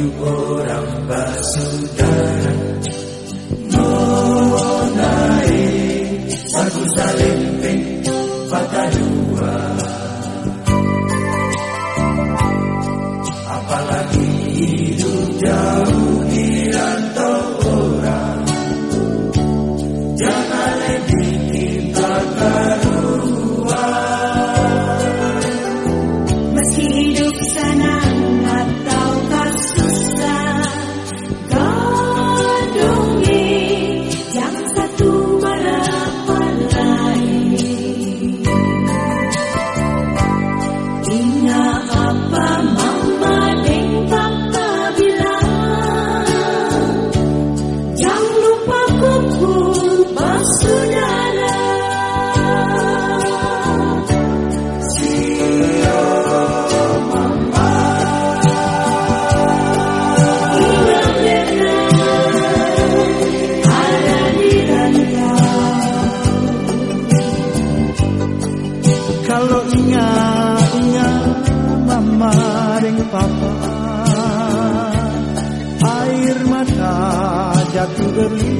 hidup orang bersaudara Monai Sagu salimping patah dua. Apalagi hidup jauh Kalau ingat-ingat mama dan papa. Air mata jatuh beri